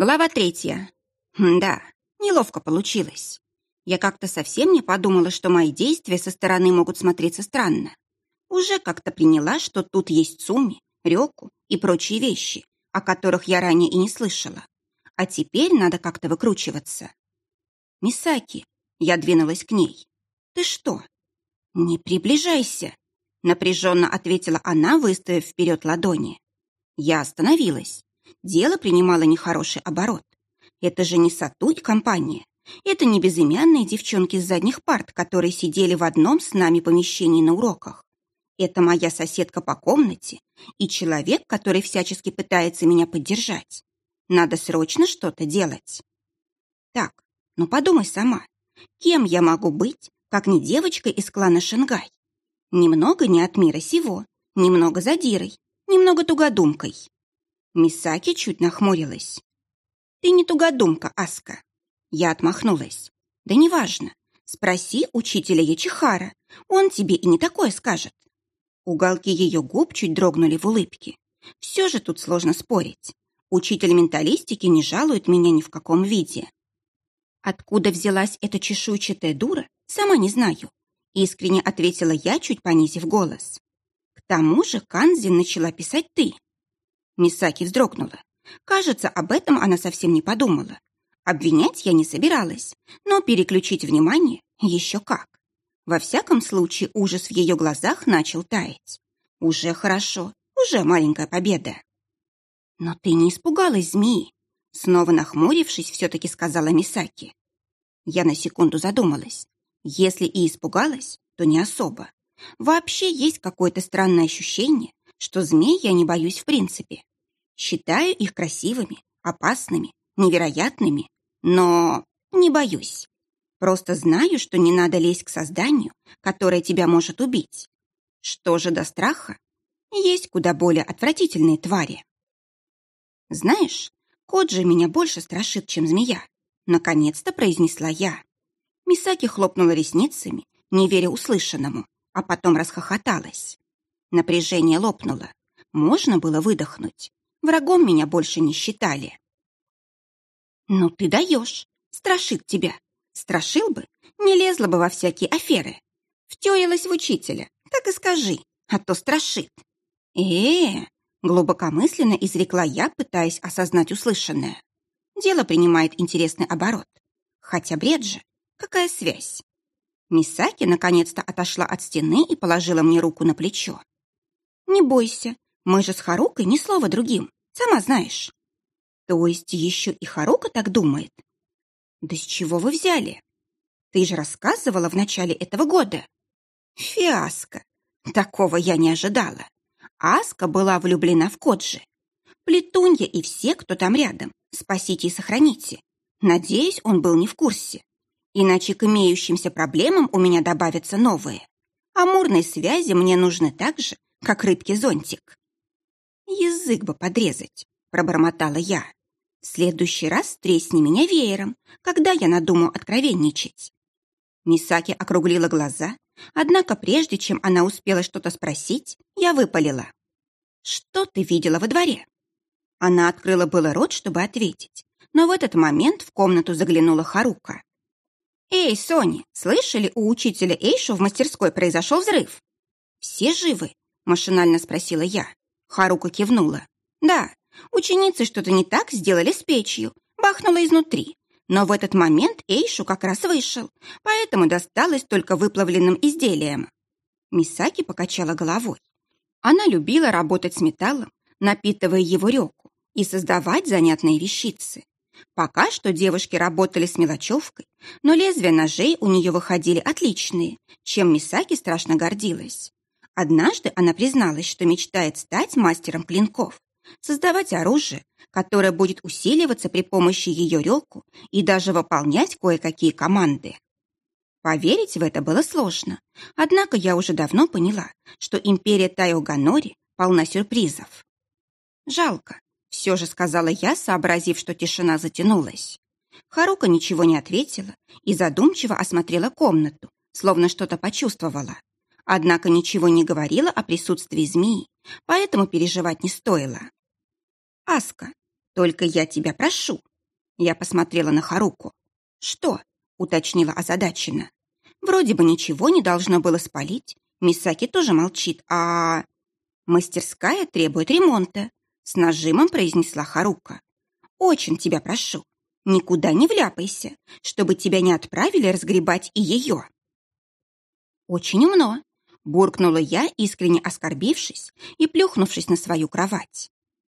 Глава третья. Да, неловко получилось. Я как-то совсем не подумала, что мои действия со стороны могут смотреться странно. Уже как-то приняла, что тут есть Цуми, Рёку и прочие вещи, о которых я ранее и не слышала. А теперь надо как-то выкручиваться. «Мисаки», — я двинулась к ней. «Ты что?» «Не приближайся», — напряженно ответила она, выставив вперед ладони. Я остановилась. Дело принимало нехороший оборот. Это же не Сатуй компания. Это не безымянные девчонки с задних парт, которые сидели в одном с нами помещении на уроках. Это моя соседка по комнате и человек, который всячески пытается меня поддержать. Надо срочно что-то делать. Так, ну подумай сама. Кем я могу быть, как не девочка из клана Шенгай? Немного не от мира сего, немного задирой, немного тугодумкой. Мисаки чуть нахмурилась. «Ты не тугодумка, Аска». Я отмахнулась. «Да неважно. Спроси учителя Ячихара. Он тебе и не такое скажет». Уголки ее губ чуть дрогнули в улыбке. Все же тут сложно спорить. Учитель менталистики не жалует меня ни в каком виде. Откуда взялась эта чешуйчатая дура, сама не знаю. Искренне ответила я, чуть понизив голос. К тому же Канзи начала писать ты. Мисаки вздрогнула. Кажется, об этом она совсем не подумала. Обвинять я не собиралась, но переключить внимание еще как. Во всяком случае, ужас в ее глазах начал таять. Уже хорошо, уже маленькая победа. Но ты не испугалась змеи? Снова нахмурившись, все-таки сказала Мисаки. Я на секунду задумалась. Если и испугалась, то не особо. Вообще есть какое-то странное ощущение, что змей я не боюсь в принципе. Считаю их красивыми, опасными, невероятными, но не боюсь. Просто знаю, что не надо лезть к созданию, которое тебя может убить. Что же до страха? Есть куда более отвратительные твари. Знаешь, кот же меня больше страшит, чем змея. Наконец-то произнесла я. Мисаки хлопнула ресницами, не веря услышанному, а потом расхохоталась. Напряжение лопнуло. Можно было выдохнуть. Врагом меня больше не считали. «Ну ты даешь! Страшит тебя! Страшил бы, не лезла бы во всякие аферы. Втёрилась в учителя, так и скажи, а то страшит». «Э-э-э!» глубокомысленно изрекла я, пытаясь осознать услышанное. Дело принимает интересный оборот. Хотя бред же, какая связь? Мисаки наконец-то отошла от стены и положила мне руку на плечо. «Не бойся, мы же с Харукой ни слова другим, сама знаешь. То есть еще и Харука так думает? Да с чего вы взяли? Ты же рассказывала в начале этого года. Фиаско. Такого я не ожидала. Аска была влюблена в Коджи. Плетунья и все, кто там рядом. Спасите и сохраните. Надеюсь, он был не в курсе. Иначе к имеющимся проблемам у меня добавятся новые. Амурные связи мне нужны так же, как рыбки зонтик. «Язык бы подрезать», — пробормотала я. «В следующий раз тресни меня веером, когда я надумаю откровенничать». Мисаки округлила глаза, однако прежде чем она успела что-то спросить, я выпалила. «Что ты видела во дворе?» Она открыла было рот, чтобы ответить, но в этот момент в комнату заглянула Харука. «Эй, Соня, слышали, у учителя Эйшу в мастерской произошел взрыв?» «Все живы?» – машинально спросила я. Харука кивнула. Да, ученицы что-то не так сделали с печью, бахнуло изнутри. Но в этот момент Эйшу как раз вышел, поэтому досталось только выплавленным изделиям. Мисаки покачала головой. Она любила работать с металлом, напитывая его реку, и создавать занятные вещицы. Пока что девушки работали с мелочевкой, но лезвия ножей у нее выходили отличные, чем Мисаки страшно гордилась. Однажды она призналась, что мечтает стать мастером клинков, создавать оружие, которое будет усиливаться при помощи ее рёку и даже выполнять кое-какие команды. Поверить в это было сложно, однако я уже давно поняла, что империя Тайоганори полна сюрпризов. «Жалко», — все же сказала я, сообразив, что тишина затянулась. Харука ничего не ответила и задумчиво осмотрела комнату, словно что-то почувствовала. Однако ничего не говорила о присутствии змеи, поэтому переживать не стоило. «Аска, только я тебя прошу, Я посмотрела на Харуку. «Что?» — уточнила озадаченно. «Вроде бы ничего не должно было спалить. Мисаки тоже молчит, а...» «Мастерская требует ремонта», — с нажимом произнесла Харука. «Очень тебя прошу, никуда не вляпайся, чтобы тебя не отправили разгребать и ее». «Очень умно», — буркнула я, искренне оскорбившись и плюхнувшись на свою кровать.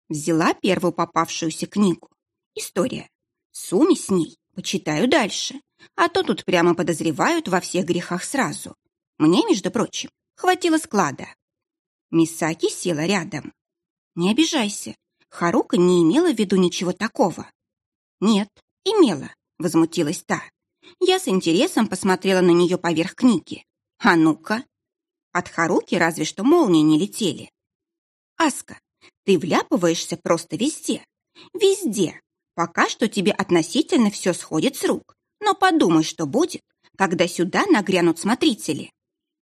Взяла первую попавшуюся книгу. История. Суми с ней. Почитаю дальше. А то тут прямо подозревают во всех грехах сразу. Мне, между прочим, хватило склада. Мисаки села рядом. Не обижайся. Харука не имела в виду ничего такого. Нет, имела, возмутилась та. Я с интересом посмотрела на нее поверх книги. А ну-ка. От Харуки разве что молнии не летели. Аска, ты вляпываешься просто везде. Везде. Пока что тебе относительно все сходит с рук. Но подумай, что будет, когда сюда нагрянут смотрители.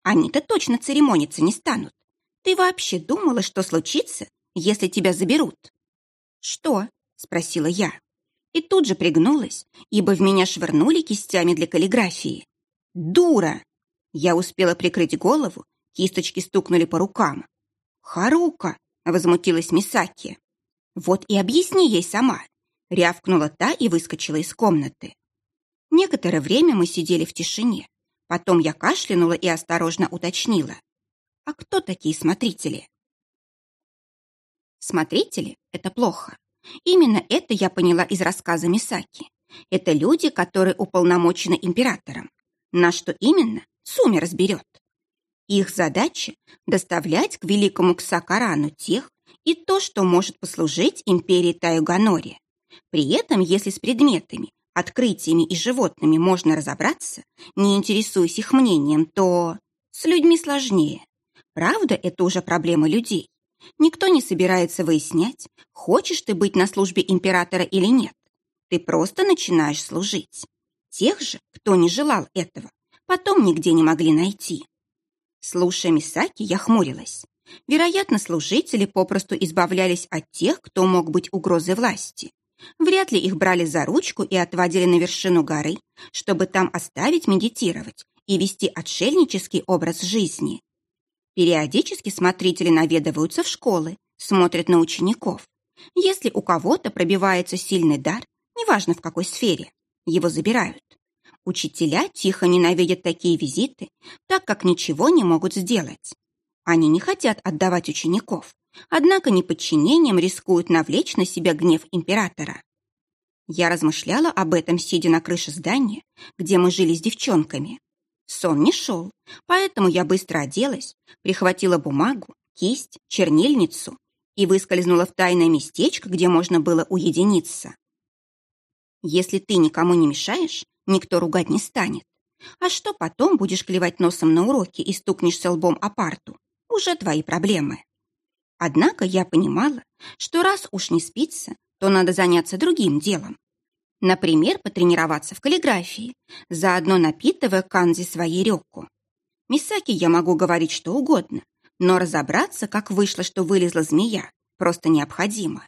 Они-то точно церемониться не станут. Ты вообще думала, что случится, если тебя заберут? Что? Спросила я. И тут же пригнулась, ибо в меня швырнули кистями для каллиграфии. Дура! Я успела прикрыть голову, кисточки стукнули по рукам. Харука! возмутилась Мисаки. «Вот и объясни ей сама», — рявкнула та и выскочила из комнаты. Некоторое время мы сидели в тишине. Потом я кашлянула и осторожно уточнила. «А кто такие смотрители?» Смотрители — это плохо. Именно это я поняла из рассказа Мисаки. Это люди, которые уполномочены императором. На что именно, Суми разберет. Их задача – доставлять к великому Ксакарану тех и то, что может послужить империи Таюганори. При этом, если с предметами, открытиями и животными можно разобраться, не интересуясь их мнением, то с людьми сложнее. Правда, это уже проблема людей. Никто не собирается выяснять, хочешь ты быть на службе императора или нет. Ты просто начинаешь служить. Тех же, кто не желал этого, потом нигде не могли найти. Слушая Мисаки, я хмурилась. Вероятно, служители попросту избавлялись от тех, кто мог быть угрозой власти. Вряд ли их брали за ручку и отводили на вершину горы, чтобы там оставить медитировать и вести отшельнический образ жизни. Периодически смотрители наведываются в школы, смотрят на учеников. Если у кого-то пробивается сильный дар, неважно в какой сфере, его забирают. Учителя тихо ненавидят такие визиты, так как ничего не могут сделать. Они не хотят отдавать учеников, однако неподчинением рискуют навлечь на себя гнев императора. Я размышляла об этом, сидя на крыше здания, где мы жили с девчонками. Сон не шел, поэтому я быстро оделась, прихватила бумагу, кисть, чернильницу и выскользнула в тайное местечко, где можно было уединиться. Если ты никому не мешаешь, никто ругать не станет. А что потом будешь клевать носом на уроке и стукнешься лбом о парту? Уже твои проблемы. Однако я понимала, что раз уж не спится, то надо заняться другим делом. Например, потренироваться в каллиграфии, заодно напитывая канзи своей рёку. Мисаки я могу говорить что угодно, но разобраться, как вышло, что вылезла змея, просто необходимо.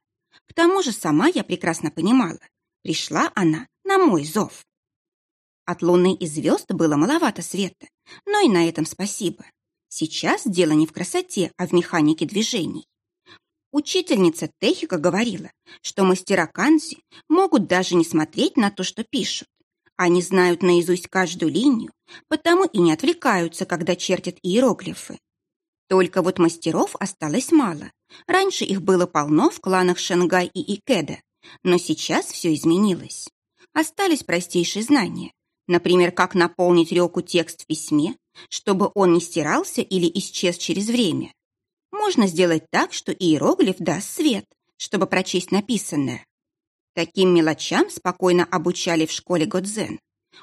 К тому же сама я прекрасно понимала, пришла она на мой зов. От луны и звезд было маловато света, но и на этом спасибо. Сейчас дело не в красоте, а в механике движений. Учительница Техика говорила, что мастера канзи могут даже не смотреть на то, что пишут. Они знают наизусть каждую линию, потому и не отвлекаются, когда чертят иероглифы. Только вот мастеров осталось мало. Раньше их было полно в кланах Шангай и Икеда, но сейчас все изменилось. Остались простейшие знания, Например, как наполнить Рёку текст в письме, чтобы он не стирался или исчез через время. Можно сделать так, что иероглиф даст свет, чтобы прочесть написанное. Таким мелочам спокойно обучали в школе Годзен.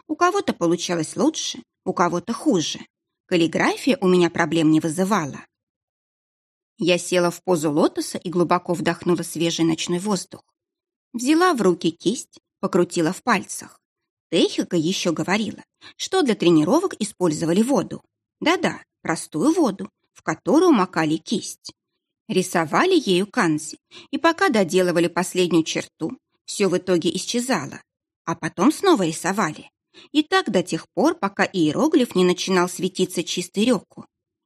У кого-то получалось лучше, у кого-то хуже. Каллиграфия у меня проблем не вызывала. Я села в позу лотоса и глубоко вдохнула свежий ночной воздух. Взяла в руки кисть, покрутила в пальцах. Техика еще говорила, что для тренировок использовали воду. Да-да, простую воду, в которую макали кисть. Рисовали ею канзи, и пока доделывали последнюю черту, все в итоге исчезало, а потом снова рисовали. И так до тех пор, пока иероглиф не начинал светиться чистой реку.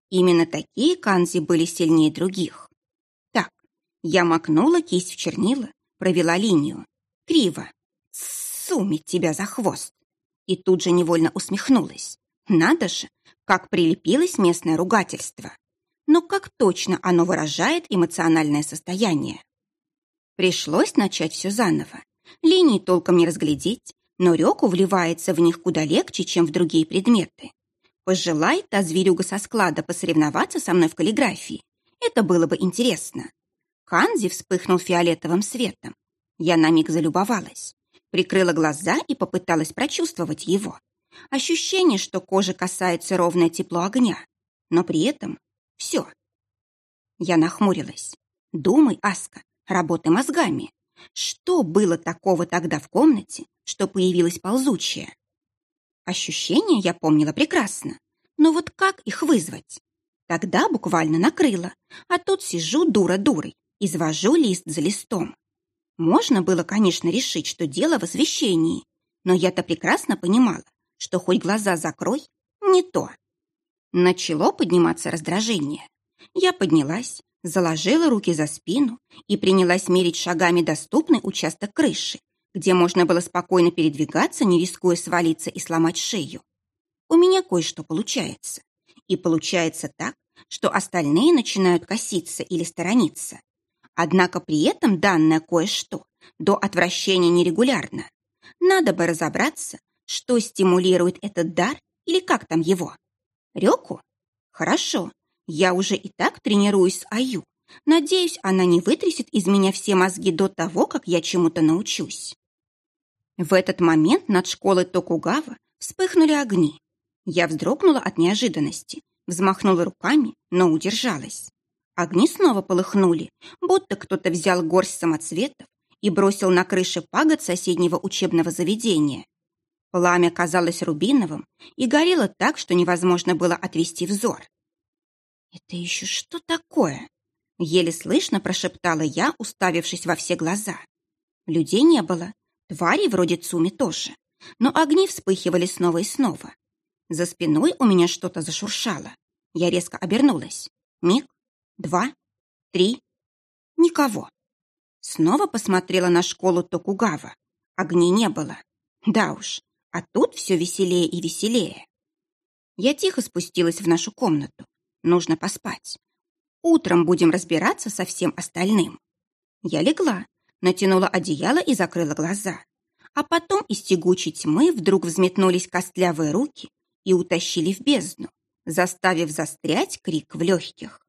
Именно такие канзи были сильнее других. Так, я макнула кисть в чернила, провела линию. Криво. Сумить тебя за хвост. И тут же невольно усмехнулась. Надо же, как прилепилось местное ругательство. Но как точно оно выражает эмоциональное состояние. Пришлось начать все заново. Линии толком не разглядеть, но реку вливается в них куда легче, чем в другие предметы. Пожелай та зверюга со склада посоревноваться со мной в каллиграфии. Это было бы интересно. Канзи вспыхнул фиолетовым светом. Я на миг залюбовалась. Прикрыла глаза и попыталась прочувствовать его. Ощущение, что кожа касается ровное тепло огня. Но при этом все. Я нахмурилась. Думай, Аска, работай мозгами. Что было такого тогда в комнате, что появилась ползучая? Ощущения я помнила прекрасно, но вот как их вызвать? Тогда буквально накрыло, а тут сижу дура дурой, извожу лист за листом. Можно было, конечно, решить, что дело в освещении, но я-то прекрасно понимала, что хоть глаза закрой, не то. Начало подниматься раздражение. Я поднялась, заложила руки за спину и принялась мерить шагами доступный участок крыши, где можно было спокойно передвигаться, не рискуя свалиться и сломать шею. У меня кое-что получается. И получается так, что остальные начинают коситься или сторониться. Однако при этом данное кое-что до отвращения нерегулярно. Надо бы разобраться, что стимулирует этот дар или как там его. Реку? Хорошо, я уже и так тренируюсь с Аю. Надеюсь, она не вытрясет из меня все мозги до того, как я чему-то научусь. В этот момент над школой Токугава вспыхнули огни. Я вздрогнула от неожиданности, взмахнула руками, но удержалась. Огни снова полыхнули, будто кто-то взял горсть самоцветов и бросил на крыше пагод соседнего учебного заведения. Пламя казалось рубиновым и горело так, что невозможно было отвести взор. «Это еще что такое?» Еле слышно прошептала я, уставившись во все глаза. Людей не было, твари вроде Цуми тоже, но огни вспыхивали снова и снова. За спиной у меня что-то зашуршало. Я резко обернулась. Миг, два, три. Никого. Снова посмотрела на школу Токугава. Огней не было. Да уж, а тут все веселее и веселее. Я тихо спустилась в нашу комнату. Нужно поспать. Утром будем разбираться со всем остальным. Я легла, натянула одеяло и закрыла глаза. А потом из тягучей тьмы вдруг взметнулись костлявые руки и утащили в бездну, заставив застрять крик в легких.